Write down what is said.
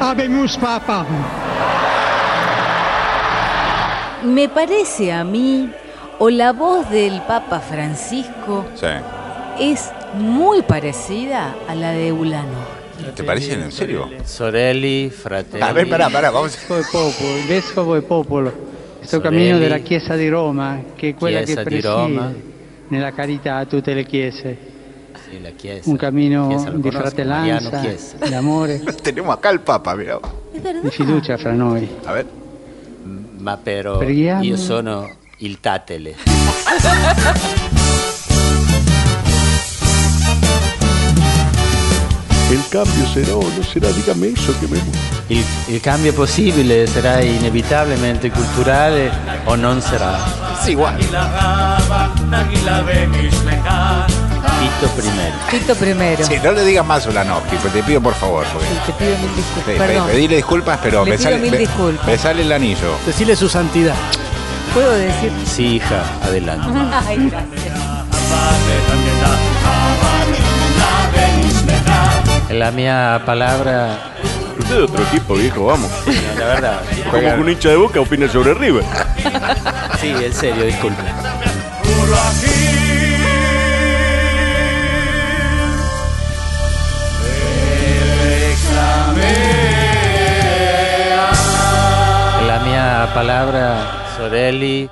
Habemus Papa. Me parece a mí, o la voz del Papa Francisco Sí. es muy parecida a la de Ulano. ¿Te parece en serio? Sorelli, fratelli. A ver, pará, pará, vamos. Vescovo e popolo, il vescovo e popolo. Sto cammino della Chiesa di Roma, che è quella Chiesa che preside nella carità a tutte le chiese. La chiesa. Un Chiesa lo di conosco, fratellanza, Mariano Chiesa. d'amore, Tenemos acá al Papa, mira. Di fiducia fra noi. A ver. Ma però Preghiamo. io sono il tatele. El cambio será o no será, dígame eso que me... Il, il cambio possibile sarà inevitabilmente culturale o non sarà? Es igual. Tito primero. Tito primero. Sí, no le digas más Ulanovsky, pues te pido por favor. porque- Sí, te pido mil disculpas. Sí, pe- Perdón. pedirle disculpas, pero Le me pido sale, mil me- disculpas. me sale el anillo. Decirle su santidad. ¿Puedo decir? Sì, hija, adelante. Ay, gracias. La mia palabra, Usted es otro equipo, viejo, vamos. no, la verdad, Como que un hincha de boca opina sobre River. sí, en serio, disculpe. Palabra, Sorelli,